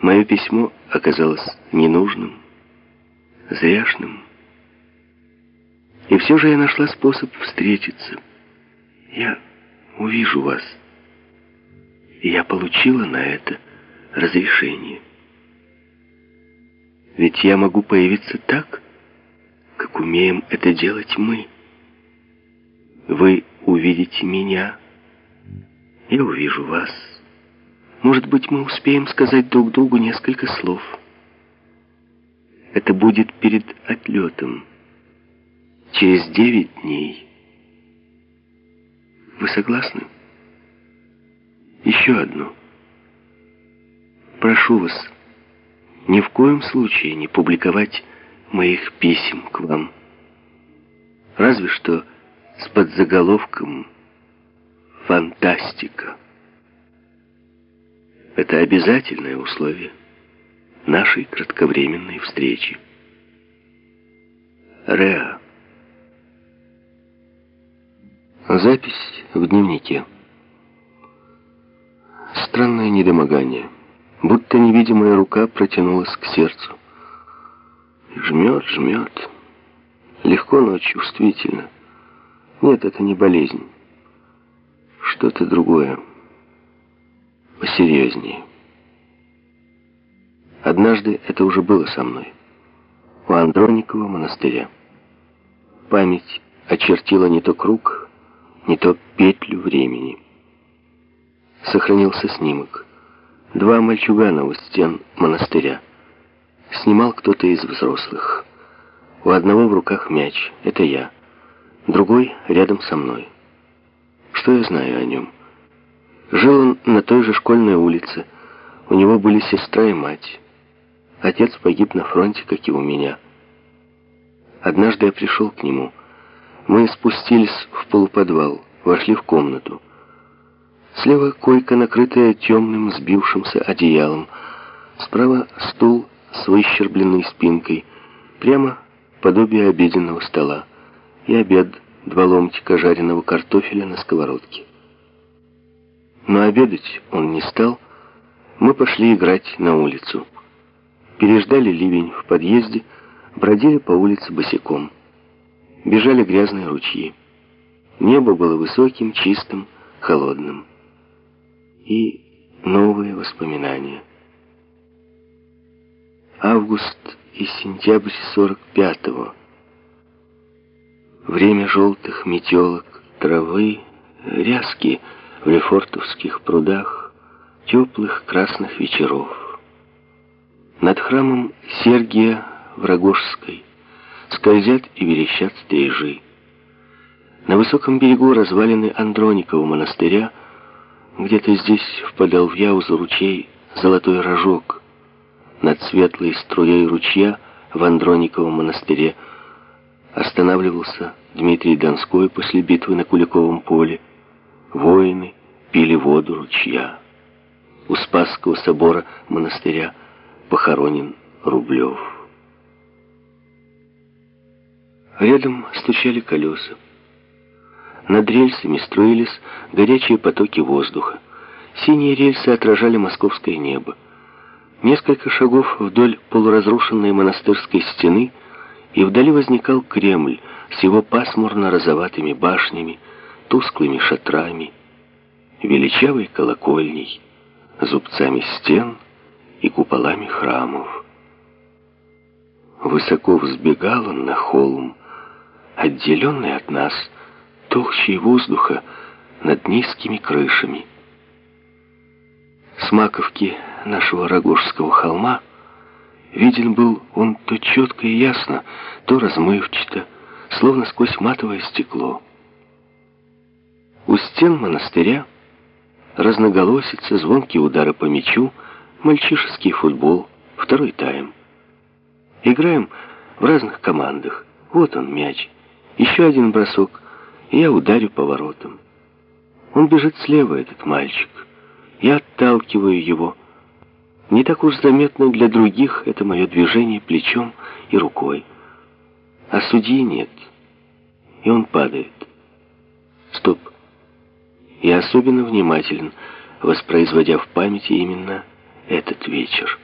Мое письмо оказалось ненужным, зряшным. И все же я нашла способ встретиться. Я увижу вас. И я получила на это разрешение. Ведь я могу появиться так, как умеем это делать мы. Вы увидите меня, я увижу вас. Может быть, мы успеем сказать друг другу несколько слов. Это будет перед отлетом. Через девять дней. Вы согласны? Еще одно. Прошу вас, ни в коем случае не публиковать моих писем к вам. Разве что с подзаголовком «Фантастика». Это обязательное условие нашей кратковременной встречи. Реа. Запись в дневнике. Странное недомогание. Будто невидимая рука протянулась к сердцу. Жмет, жмет. Легко, но чувствительно. Нет, это не болезнь. Что-то другое. Посерьезнее. Однажды это уже было со мной. У Андроникова монастыря. Память очертила не то круг, не то петлю времени. Сохранился снимок. Два мальчугана у стен монастыря. Снимал кто-то из взрослых. У одного в руках мяч. Это я. Другой рядом со мной. Что я знаю о нем? Жил он на той же школьной улице. У него были сестра и мать. Отец погиб на фронте, как и у меня. Однажды я пришел к нему. Мы спустились в полуподвал, вошли в комнату. Слева койка, накрытая темным сбившимся одеялом. Справа стул с выщербленной спинкой. Прямо подобие обеденного стола. И обед, два ломтика жареного картофеля на сковородке. Но обедать он не стал. Мы пошли играть на улицу. Переждали ливень в подъезде, бродили по улице босиком. Бежали грязные ручьи. Небо было высоким, чистым, холодным. И новые воспоминания. Август и сентябрь 45-го. Время желтых метелок, травы, ряски в лефортовских прудах, теплых красных вечеров. Над храмом Сергия в Рогожской скользят и верещат стрижи. На высоком берегу развалины Андроникова монастыря где-то здесь впадал в Яузу ручей Золотой Рожок. Над светлой струей ручья в Андрониковом монастыре останавливался Дмитрий Донской после битвы на Куликовом поле. Воины пили воду ручья. У Спасского собора монастыря похоронен Рублев. Рядом стучали колеса. Над рельсами струились горячие потоки воздуха. Синие рельсы отражали московское небо. Несколько шагов вдоль полуразрушенной монастырской стены, и вдали возникал Кремль с его пасмурно-розоватыми башнями, тусклыми шатрами, величавой колокольней, зубцами стен и куполами храмов. Высоко взбегал он на холм, отделенный от нас толщей воздуха над низкими крышами. С маковки нашего Рогожского холма виден был он то четко и ясно, то размывчато, словно сквозь матовое стекло. Стен монастыря разноголосица, звонкие удары по мячу, мальчишеский футбол, второй тайм. Играем в разных командах. Вот он, мяч. Еще один бросок, и я ударю по воротам. Он бежит слева, этот мальчик. Я отталкиваю его. Не так уж заметно для других это мое движение плечом и рукой. А судьи нет. И он падает. Я особенно внимателен, воспроизводя в памяти именно этот вечер.